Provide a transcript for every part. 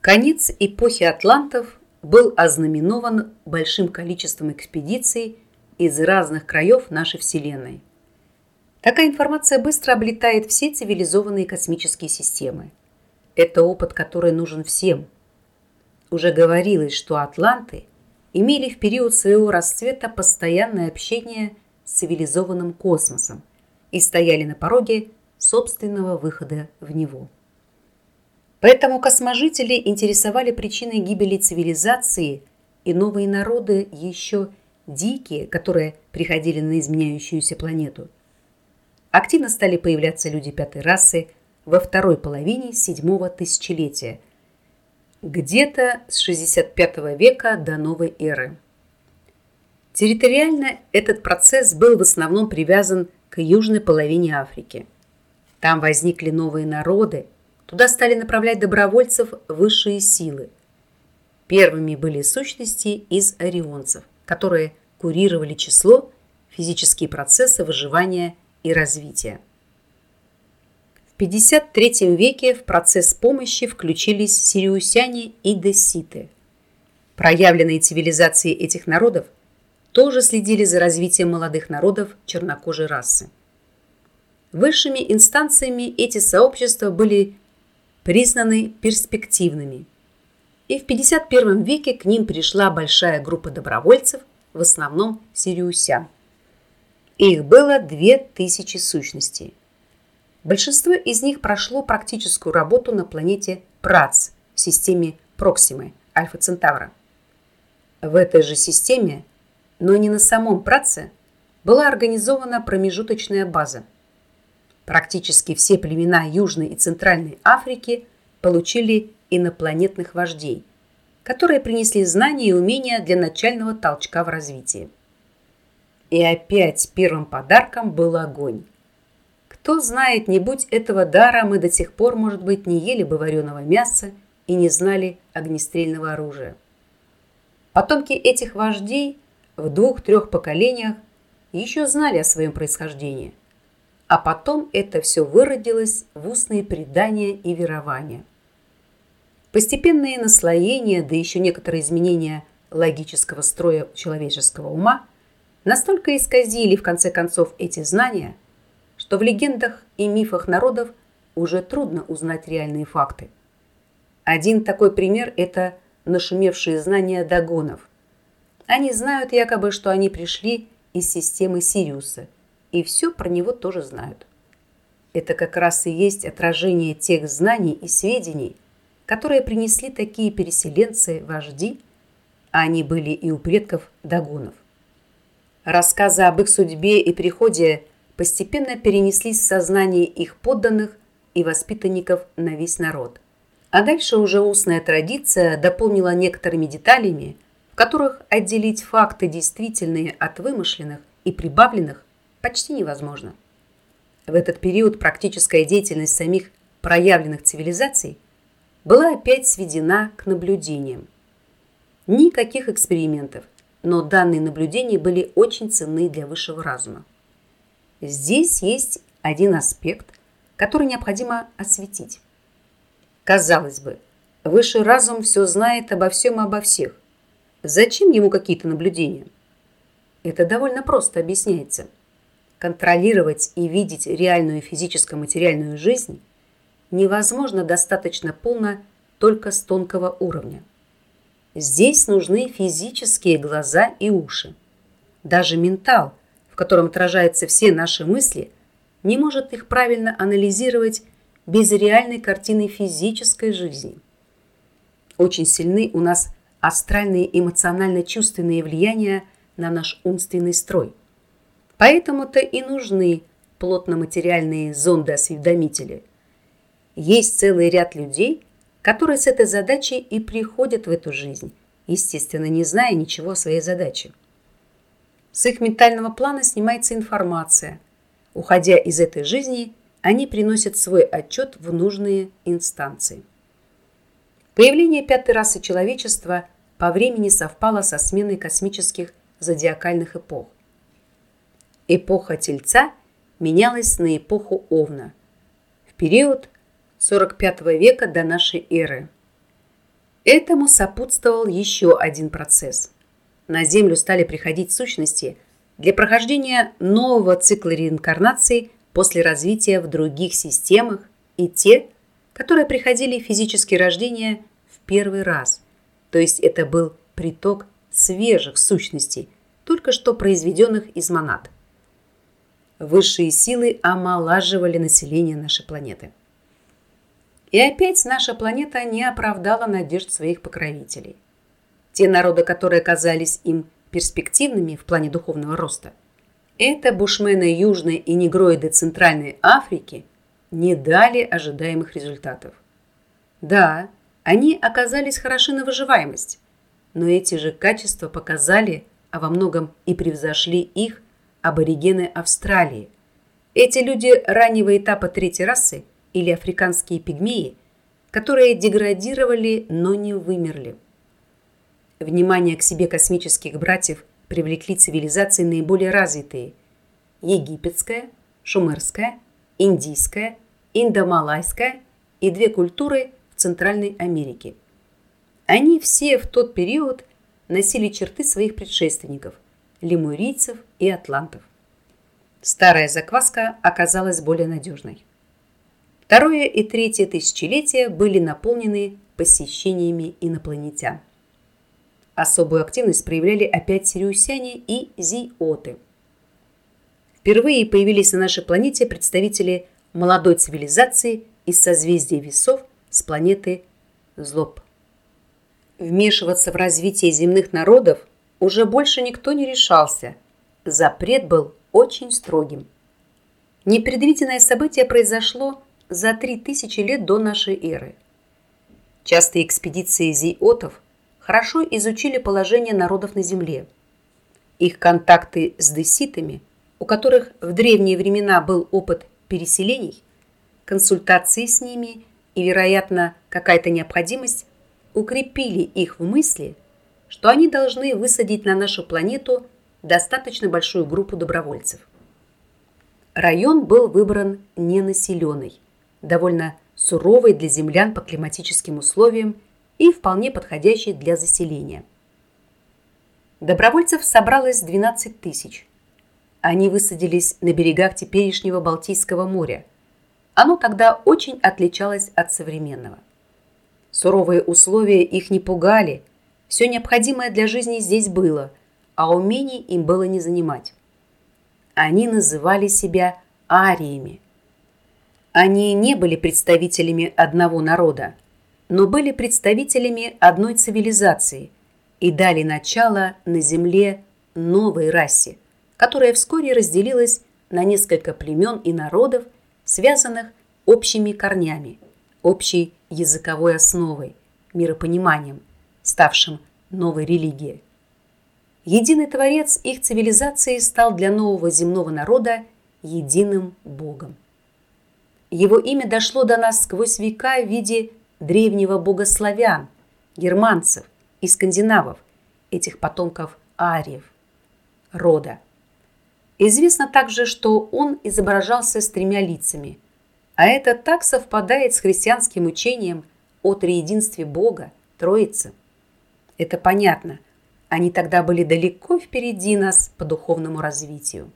Конец эпохи атлантов был ознаменован большим количеством экспедиций из разных краев нашей Вселенной. Такая информация быстро облетает все цивилизованные космические системы. Это опыт, который нужен всем. Уже говорилось, что атланты имели в период своего расцвета постоянное общение с цивилизованным космосом и стояли на пороге собственного выхода в него. Поэтому косможители интересовали причиной гибели цивилизации и новые народы еще дикие, которые приходили на изменяющуюся планету. Активно стали появляться люди пятой расы во второй половине седьмого тысячелетия, где-то с 65 века до новой эры. Территориально этот процесс был в основном привязан к южной половине Африки. Там возникли новые народы – Туда стали направлять добровольцев высшие силы. Первыми были сущности из орионцев, которые курировали число, физические процессы выживания и развития. В 53 веке в процесс помощи включились сириусяне и десситы. Проявленные цивилизации этих народов тоже следили за развитием молодых народов чернокожей расы. Высшими инстанциями эти сообщества были признаны перспективными. И в 51 веке к ним пришла большая группа добровольцев, в основном сириусян. Их было 2000 сущностей. Большинство из них прошло практическую работу на планете Прац в системе Проксимы Альфа Центавра. В этой же системе, но не на самом Праце, была организована промежуточная база – Практически все племена Южной и Центральной Африки получили инопланетных вождей, которые принесли знания и умения для начального толчка в развитии. И опять первым подарком был огонь. Кто знает, не будь этого дара, мы до сих пор, может быть, не ели бы вареного мяса и не знали огнестрельного оружия. Потомки этих вождей в двух-трех поколениях еще знали о своем происхождении а потом это все выродилось в устные предания и верования. Постепенные наслоения, да еще некоторые изменения логического строя человеческого ума настолько исказили в конце концов эти знания, что в легендах и мифах народов уже трудно узнать реальные факты. Один такой пример – это нашумевшие знания догонов. Они знают якобы, что они пришли из системы Сириуса – и все про него тоже знают. Это как раз и есть отражение тех знаний и сведений, которые принесли такие переселенцы-вожди, а они были и у предков Дагонов. Рассказы об их судьбе и приходе постепенно перенеслись в сознание их подданных и воспитанников на весь народ. А дальше уже устная традиция дополнила некоторыми деталями, в которых отделить факты действительные от вымышленных и прибавленных почти невозможно. В этот период практическая деятельность самих проявленных цивилизаций была опять сведена к наблюдениям. Никаких экспериментов, но данные наблюдения были очень ценны для высшего разума. Здесь есть один аспект, который необходимо осветить. Казалось бы, высший разум все знает обо всем и обо всех. Зачем ему какие-то наблюдения? Это довольно просто объясняется – контролировать и видеть реальную физическо-материальную жизнь невозможно достаточно полно только с тонкого уровня. Здесь нужны физические глаза и уши. Даже ментал, в котором отражаются все наши мысли, не может их правильно анализировать без реальной картины физической жизни. Очень сильны у нас астральные эмоционально-чувственные влияния на наш умственный строй. Поэтому-то и нужны плотно-материальные зонды-осведомители. Есть целый ряд людей, которые с этой задачей и приходят в эту жизнь, естественно, не зная ничего о своей задаче. С их ментального плана снимается информация. Уходя из этой жизни, они приносят свой отчет в нужные инстанции. Появление пятой расы человечества по времени совпало со сменой космических зодиакальных эпох. Эпоха Тельца менялась на эпоху Овна в период 45 века до нашей эры. Этому сопутствовал еще один процесс. На Землю стали приходить сущности для прохождения нового цикла реинкарнации после развития в других системах и те, которые приходили в физические рождения в первый раз. То есть это был приток свежих сущностей, только что произведенных из монад. Высшие силы омолаживали население нашей планеты. И опять наша планета не оправдала надежд своих покровителей. Те народы, которые казались им перспективными в плане духовного роста, это бушмены Южной и негроиды Центральной Африки не дали ожидаемых результатов. Да, они оказались хороши на выживаемость, но эти же качества показали, а во многом и превзошли их аборигены Австралии. Эти люди раннего этапа третьей расы или африканские пигмеи, которые деградировали, но не вымерли. Внимание к себе космических братьев привлекли цивилизации наиболее развитые – египетская, шумерская, индийская, индомалайская и две культуры в Центральной Америке. Они все в тот период носили черты своих предшественников – лемурийцев и атлантов. Старая закваска оказалась более надежной. Второе и третье тысячелетия были наполнены посещениями инопланетян. Особую активность проявляли опять сириусяне и зиоты. Впервые появились на нашей планете представители молодой цивилизации из созвездия весов с планеты Злоб. Вмешиваться в развитие земных народов уже больше никто не решался. Запрет был очень строгим. Непредвиденное событие произошло за 3000 лет до нашей эры. Частые экспедиции зиотов хорошо изучили положение народов на Земле. Их контакты с деситами, у которых в древние времена был опыт переселений, консультации с ними и, вероятно, какая-то необходимость укрепили их в мысли, что они должны высадить на нашу планету достаточно большую группу добровольцев. Район был выбран ненаселенный – довольно суровой для землян по климатическим условиям и вполне подходящей для заселения. Добровольцев собралось 12 тысяч. Они высадились на берегах теперешнего Балтийского моря. Оно тогда очень отличалось от современного. Суровые условия их не пугали, все необходимое для жизни здесь было, а умений им было не занимать. Они называли себя ариями – они не были представителями одного народа, но были представителями одной цивилизации и дали начало на Земле новой расе, которая вскоре разделилась на несколько племен и народов, связанных общими корнями, общей языковой основой, миропониманием, ставшим новой религией. Единый Творец их цивилизации стал для нового земного народа единым Богом. Его имя дошло до нас сквозь века в виде древнего бога славян, германцев и скандинавов, этих потомков ариев, рода. Известно также, что он изображался с тремя лицами, а это так совпадает с христианским учением о триединстве Бога, Троицы. Это понятно, они тогда были далеко впереди нас по духовному развитию.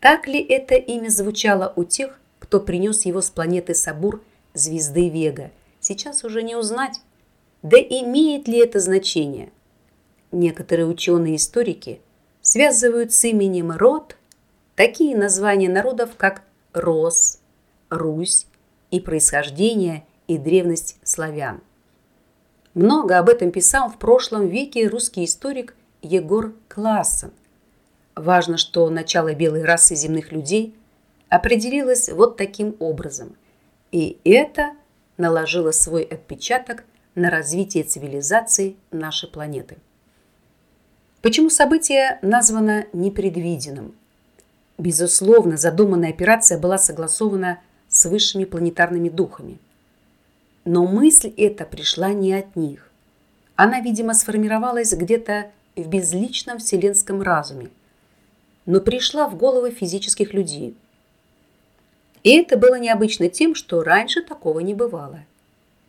Так ли это имя звучало у тех, кто принес его с планеты Сабур звезды Вега. Сейчас уже не узнать. Да имеет ли это значение? Некоторые ученые-историки связывают с именем род такие названия народов, как Рос, Русь и происхождение и древность славян. Много об этом писал в прошлом веке русский историк Егор Классен. Важно, что начало белой расы земных людей – определилась вот таким образом. И это наложило свой отпечаток на развитие цивилизации нашей планеты. Почему событие названо непредвиденным? Безусловно, задуманная операция была согласована с высшими планетарными духами. Но мысль эта пришла не от них. Она, видимо, сформировалась где-то в безличном вселенском разуме, но пришла в головы физических людей – и это было необычно тем, что раньше такого не бывало.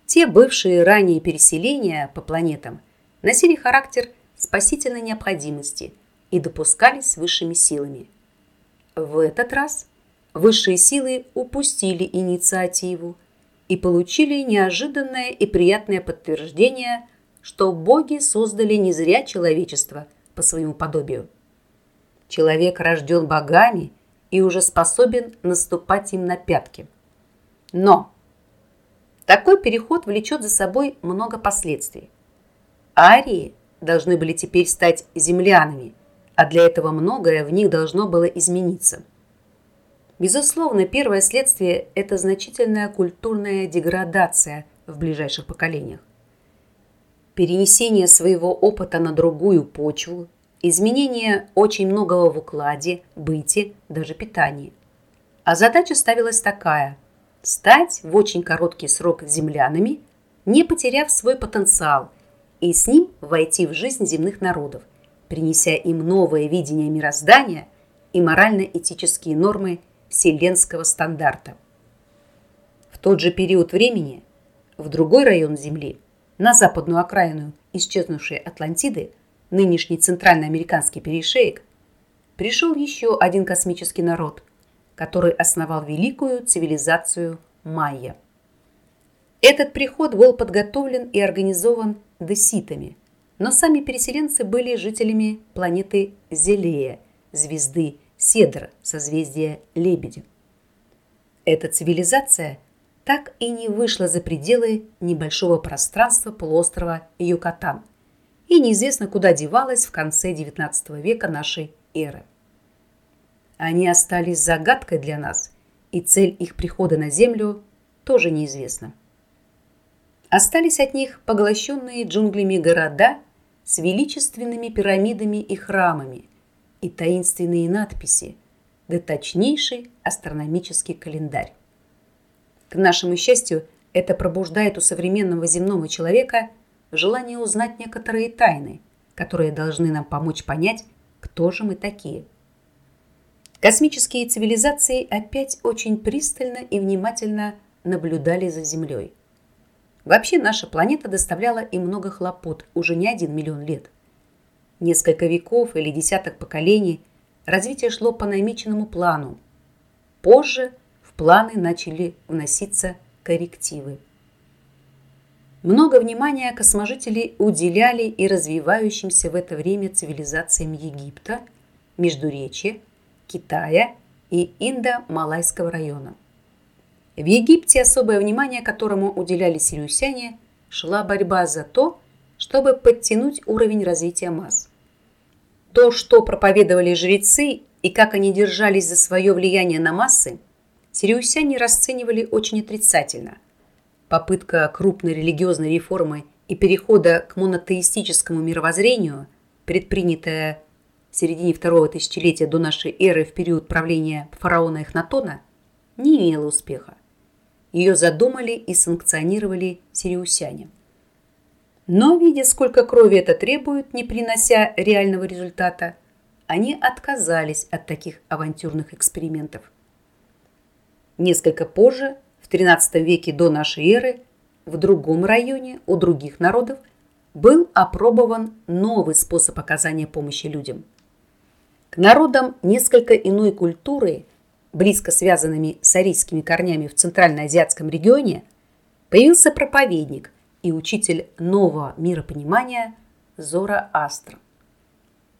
Те бывшие ранее переселения по планетам носили характер спасительной необходимости и допускались высшими силами. В этот раз высшие силы упустили инициативу и получили неожиданное и приятное подтверждение, что боги создали не зря человечество по своему подобию. Человек рожден богами и уже способен наступать им на пятки. Но такой переход влечет за собой много последствий. Арии должны были теперь стать землянами, а для этого многое в них должно было измениться. Безусловно, первое следствие – это значительная культурная деградация в ближайших поколениях. Перенесение своего опыта на другую почву, изменение очень многого в укладе, быте, даже питании. А задача ставилась такая – стать в очень короткий срок землянами, не потеряв свой потенциал – и с ним войти в жизнь земных народов, принеся им новое видение мироздания и морально-этические нормы вселенского стандарта. В тот же период времени в другой район Земли, на западную окраину исчезнувшей Атлантиды, нынешний центральноамериканский перешеек, пришел еще один космический народ, который основал великую цивилизацию майя. Этот приход был подготовлен и организован деситами, но сами переселенцы были жителями планеты Зелея, звезды Седра, созвездия Лебедя. Эта цивилизация так и не вышла за пределы небольшого пространства полуострова Юкатан и неизвестно куда девалась в конце XIX века нашей эры. Они остались загадкой для нас, и цель их прихода на Землю тоже неизвестна. Остались от них поглощенные джунглями города с величественными пирамидами и храмами и таинственные надписи, да точнейший астрономический календарь. К нашему счастью, это пробуждает у современного земного человека желание узнать некоторые тайны, которые должны нам помочь понять, кто же мы такие. Космические цивилизации опять очень пристально и внимательно наблюдали за Землей – Вообще наша планета доставляла им много хлопот уже не один миллион лет. Несколько веков или десяток поколений развитие шло по намеченному плану. Позже в планы начали вноситься коррективы. Много внимания косможители уделяли и развивающимся в это время цивилизациям Египта, Междуречья, Китая и Индо-Малайского района. В Египте особое внимание, которому уделяли сириусяне, шла борьба за то, чтобы подтянуть уровень развития масс. То, что проповедовали жрецы и как они держались за свое влияние на массы, сириусяне расценивали очень отрицательно. Попытка крупной религиозной реформы и перехода к монотеистическому мировоззрению, предпринятая в середине второго тысячелетия до нашей эры в период правления фараона Эхнатона, не имела успеха. Ее задумали и санкционировали сириусяне. Но, видя, сколько крови это требует, не принося реального результата, они отказались от таких авантюрных экспериментов. Несколько позже, в XIII веке до нашей эры, в другом районе у других народов был опробован новый способ оказания помощи людям. К народам несколько иной культуры близко связанными с арийскими корнями в Центральноазиатском регионе, появился проповедник и учитель нового миропонимания Зора Астр.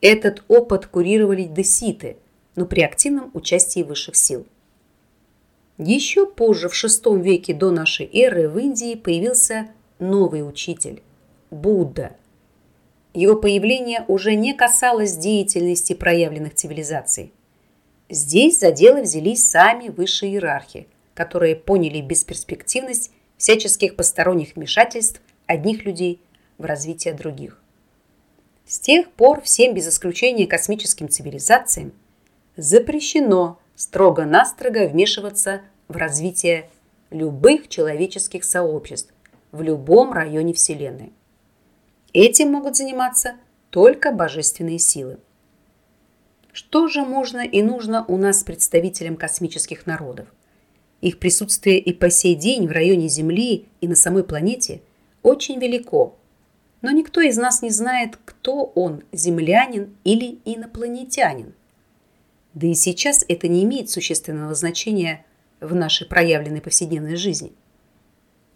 Этот опыт курировали деситы, но при активном участии высших сил. Еще позже, в VI веке до нашей эры, в Индии появился новый учитель – Будда. Его появление уже не касалось деятельности проявленных цивилизаций – Здесь за дело взялись сами высшие иерархи, которые поняли бесперспективность всяческих посторонних вмешательств одних людей в развитие других. С тех пор всем без исключения космическим цивилизациям запрещено строго-настрого вмешиваться в развитие любых человеческих сообществ в любом районе Вселенной. Этим могут заниматься только божественные силы. Что же можно и нужно у нас представителям космических народов? Их присутствие и по сей день в районе Земли и на самой планете очень велико. Но никто из нас не знает, кто он, землянин или инопланетянин. Да и сейчас это не имеет существенного значения в нашей проявленной повседневной жизни.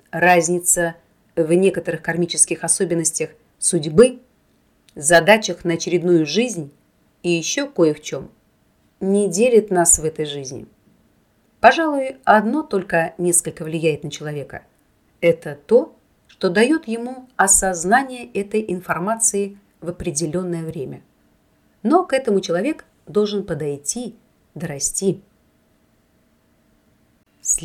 Разница в некоторых кармических особенностях судьбы, задачах на очередную жизнь и еще кое в чем не делит нас в этой жизни. Пожалуй, одно только несколько влияет на человека. Это то, что дает ему осознание этой информации в определенное время. Но к этому человек должен подойти, дорасти –